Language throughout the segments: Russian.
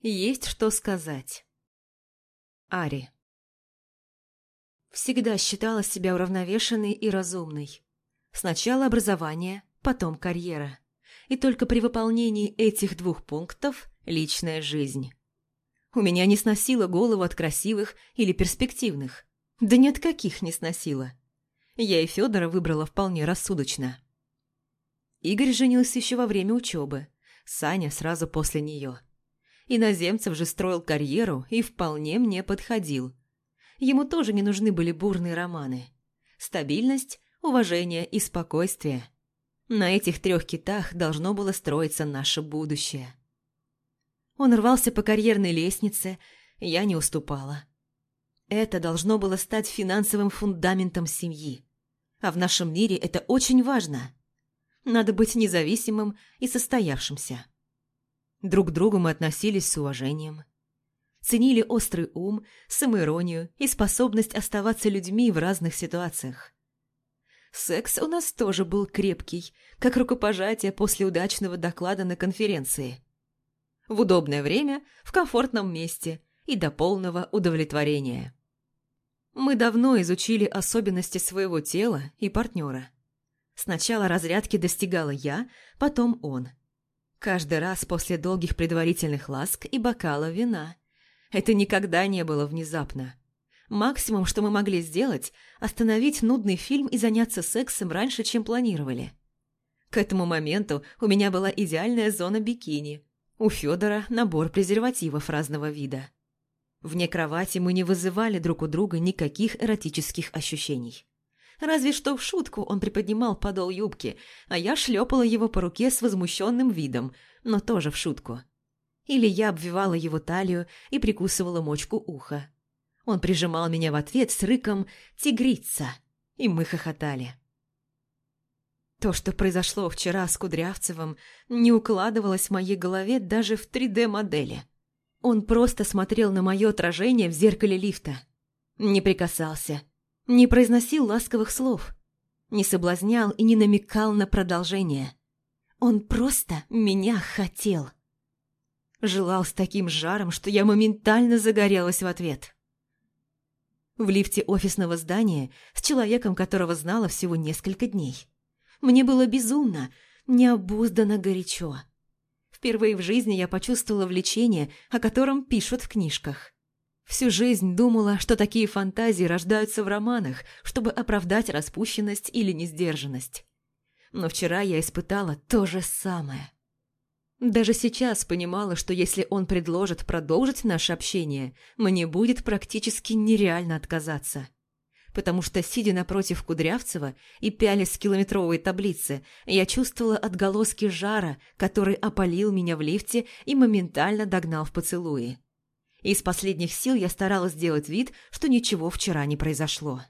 Есть что сказать. Ари. Всегда считала себя уравновешенной и разумной. Сначала образование, потом карьера. И только при выполнении этих двух пунктов – личная жизнь. У меня не сносило голову от красивых или перспективных. Да ни от каких не сносило. Я и Федора выбрала вполне рассудочно. Игорь женился еще во время учебы, Саня сразу после нее. Иноземцев же строил карьеру и вполне мне подходил. Ему тоже не нужны были бурные романы. Стабильность, уважение и спокойствие. На этих трех китах должно было строиться наше будущее. Он рвался по карьерной лестнице, я не уступала. Это должно было стать финансовым фундаментом семьи. А в нашем мире это очень важно. Надо быть независимым и состоявшимся. Друг к другу мы относились с уважением. Ценили острый ум, самоиронию и способность оставаться людьми в разных ситуациях. Секс у нас тоже был крепкий, как рукопожатие после удачного доклада на конференции. В удобное время, в комфортном месте и до полного удовлетворения. Мы давно изучили особенности своего тела и партнера. Сначала разрядки достигала я, потом он – Каждый раз после долгих предварительных ласк и бокала вина. Это никогда не было внезапно. Максимум, что мы могли сделать, остановить нудный фильм и заняться сексом раньше, чем планировали. К этому моменту у меня была идеальная зона бикини. У Федора набор презервативов разного вида. Вне кровати мы не вызывали друг у друга никаких эротических ощущений. Разве что в шутку он приподнимал подол юбки, а я шлепала его по руке с возмущенным видом, но тоже в шутку. Или я обвивала его талию и прикусывала мочку уха. Он прижимал меня в ответ с рыком «Тигрица!» и мы хохотали. То, что произошло вчера с Кудрявцевым, не укладывалось в моей голове даже в 3D-модели. Он просто смотрел на мое отражение в зеркале лифта. Не прикасался, не произносил ласковых слов, не соблазнял и не намекал на продолжение. Он просто меня хотел. Желал с таким жаром, что я моментально загорелась в ответ. В лифте офисного здания с человеком, которого знала всего несколько дней. Мне было безумно, необузданно горячо. Впервые в жизни я почувствовала влечение, о котором пишут в книжках. Всю жизнь думала, что такие фантазии рождаются в романах, чтобы оправдать распущенность или несдержанность. Но вчера я испытала то же самое. Даже сейчас понимала, что если он предложит продолжить наше общение, мне будет практически нереально отказаться. Потому что, сидя напротив Кудрявцева и пялясь с километровой таблицы, я чувствовала отголоски жара, который опалил меня в лифте и моментально догнал в поцелуи. Из последних сил я старалась сделать вид, что ничего вчера не произошло.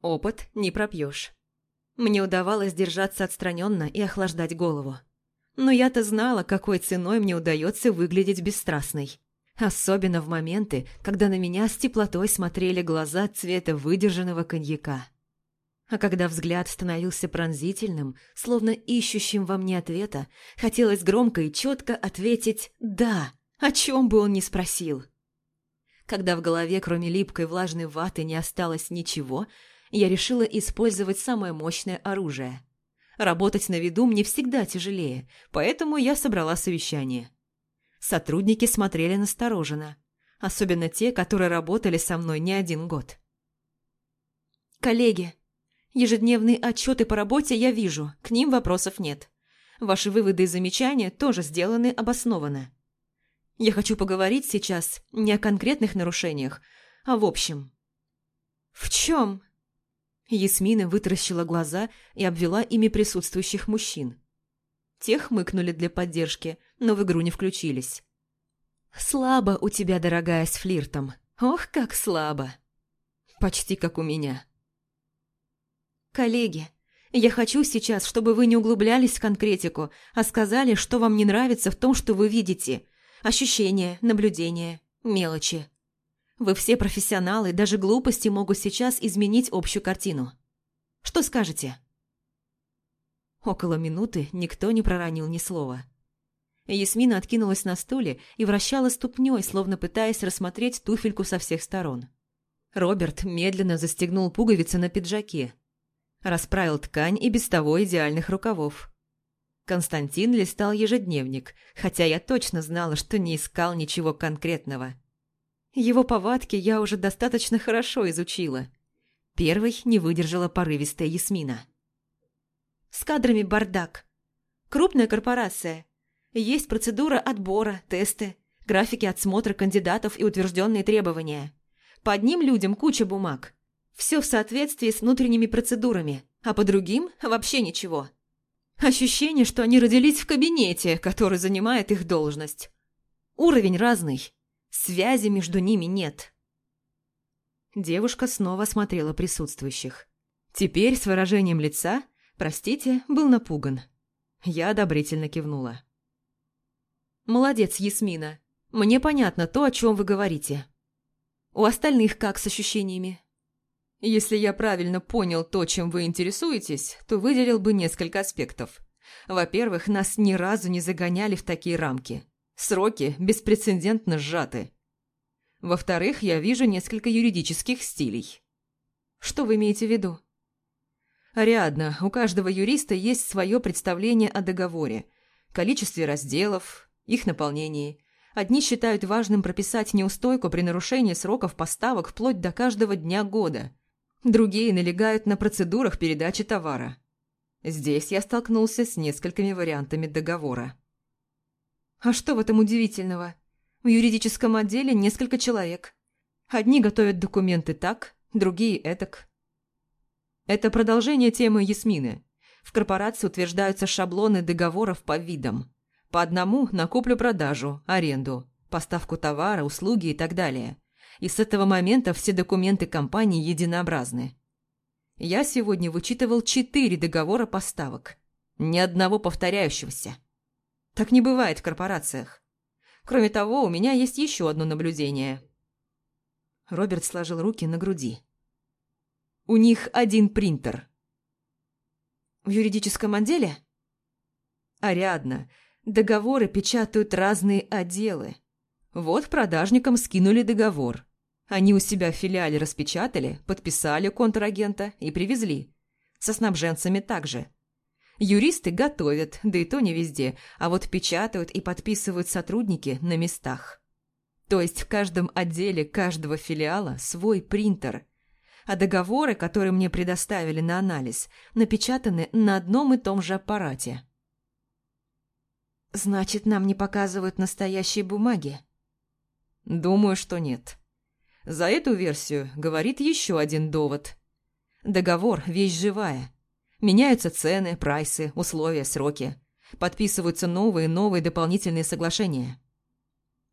Опыт не пропьешь. Мне удавалось держаться отстраненно и охлаждать голову. Но я-то знала, какой ценой мне удается выглядеть бесстрастной. Особенно в моменты, когда на меня с теплотой смотрели глаза цвета выдержанного коньяка. А когда взгляд становился пронзительным, словно ищущим во мне ответа, хотелось громко и четко ответить «да», о чем бы он ни спросил. Когда в голове, кроме липкой влажной ваты, не осталось ничего, я решила использовать самое мощное оружие. Работать на виду мне всегда тяжелее, поэтому я собрала совещание. Сотрудники смотрели настороженно, особенно те, которые работали со мной не один год. «Коллеги, ежедневные отчеты по работе я вижу, к ним вопросов нет. Ваши выводы и замечания тоже сделаны обоснованно. Я хочу поговорить сейчас не о конкретных нарушениях, а в общем. «В чем?» Ясмина вытаращила глаза и обвела ими присутствующих мужчин. Те хмыкнули для поддержки, но в игру не включились. «Слабо у тебя, дорогая, с флиртом. Ох, как слабо!» «Почти как у меня». «Коллеги, я хочу сейчас, чтобы вы не углублялись в конкретику, а сказали, что вам не нравится в том, что вы видите, Ощущения, наблюдения, мелочи. Вы все профессионалы, даже глупости могут сейчас изменить общую картину. Что скажете?» Около минуты никто не проронил ни слова. Ясмина откинулась на стуле и вращала ступней, словно пытаясь рассмотреть туфельку со всех сторон. Роберт медленно застегнул пуговицы на пиджаке. Расправил ткань и без того идеальных рукавов. Константин листал ежедневник, хотя я точно знала, что не искал ничего конкретного. Его повадки я уже достаточно хорошо изучила. Первой не выдержала порывистая Ясмина. «С кадрами бардак. Крупная корпорация. Есть процедура отбора, тесты, графики отсмотра кандидатов и утвержденные требования. По одним людям куча бумаг. Все в соответствии с внутренними процедурами, а по другим вообще ничего. Ощущение, что они родились в кабинете, который занимает их должность. Уровень разный. Связи между ними нет. Девушка снова смотрела присутствующих. Теперь с выражением лица, простите, был напуган. Я одобрительно кивнула. «Молодец, Ясмина. Мне понятно то, о чем вы говорите. У остальных как с ощущениями?» «Если я правильно понял то, чем вы интересуетесь, то выделил бы несколько аспектов. Во-первых, нас ни разу не загоняли в такие рамки. Сроки беспрецедентно сжаты. Во-вторых, я вижу несколько юридических стилей. Что вы имеете в виду? Ариадна, у каждого юриста есть свое представление о договоре, количестве разделов, их наполнении. Одни считают важным прописать неустойку при нарушении сроков поставок вплоть до каждого дня года. Другие налегают на процедурах передачи товара. Здесь я столкнулся с несколькими вариантами договора. А что в этом удивительного? В юридическом отделе несколько человек. Одни готовят документы так, другие этак. Это продолжение темы Ясмины. В корпорации утверждаются шаблоны договоров по видам. По одному на куплю-продажу, аренду, поставку товара, услуги и так далее. И с этого момента все документы компании единообразны. Я сегодня вычитывал четыре договора поставок. Ни одного повторяющегося. Так не бывает в корпорациях. Кроме того, у меня есть еще одно наблюдение. Роберт сложил руки на груди. У них один принтер. В юридическом отделе? Ариадна, договоры печатают разные отделы. Вот продажникам скинули договор. Они у себя в филиале распечатали, подписали контрагента и привезли. Со снабженцами также. Юристы готовят, да и то не везде, а вот печатают и подписывают сотрудники на местах. То есть в каждом отделе каждого филиала свой принтер. А договоры, которые мне предоставили на анализ, напечатаны на одном и том же аппарате. Значит, нам не показывают настоящие бумаги? Думаю, что нет. За эту версию говорит еще один довод. Договор – вещь живая – Меняются цены, прайсы, условия, сроки. Подписываются новые и новые дополнительные соглашения.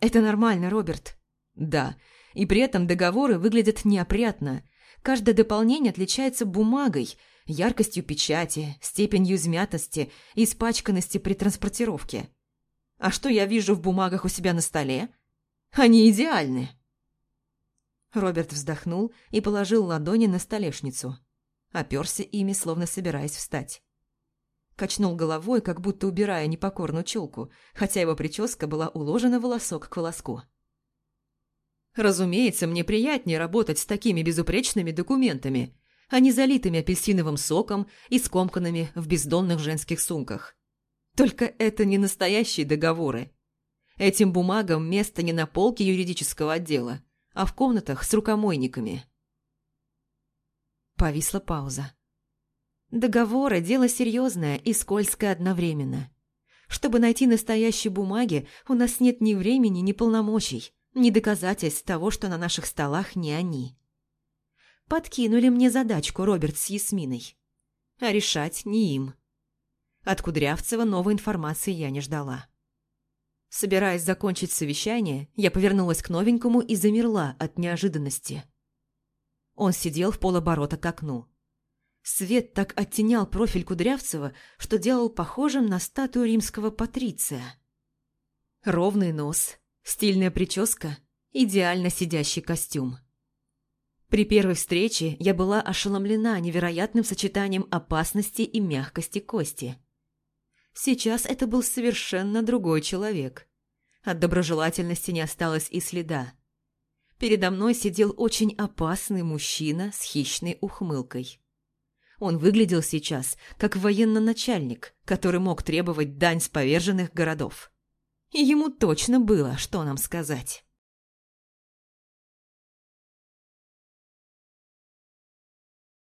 Это нормально, Роберт. Да, и при этом договоры выглядят неопрятно. Каждое дополнение отличается бумагой, яркостью печати, степенью измятости и испачканности при транспортировке. А что я вижу в бумагах у себя на столе? Они идеальны. Роберт вздохнул и положил ладони на столешницу оперся ими, словно собираясь встать. Качнул головой, как будто убирая непокорную челку, хотя его прическа была уложена волосок к волоску. «Разумеется, мне приятнее работать с такими безупречными документами, а не залитыми апельсиновым соком и скомканными в бездонных женских сумках. Только это не настоящие договоры. Этим бумагам место не на полке юридического отдела, а в комнатах с рукомойниками». Повисла пауза. Договоры – дело серьезное и скользкое одновременно. Чтобы найти настоящие бумаги, у нас нет ни времени, ни полномочий, ни доказательств того, что на наших столах не они. Подкинули мне задачку Роберт с Ясминой. А решать не им. От Кудрявцева новой информации я не ждала. Собираясь закончить совещание, я повернулась к новенькому и замерла от неожиданности – он сидел в полоборота к окну. Свет так оттенял профиль Кудрявцева, что делал похожим на статую римского патриция. Ровный нос, стильная прическа, идеально сидящий костюм. При первой встрече я была ошеломлена невероятным сочетанием опасности и мягкости кости. Сейчас это был совершенно другой человек. От доброжелательности не осталось и следа. Передо мной сидел очень опасный мужчина с хищной ухмылкой. Он выглядел сейчас как военно-начальник, который мог требовать дань с поверженных городов. И ему точно было, что нам сказать.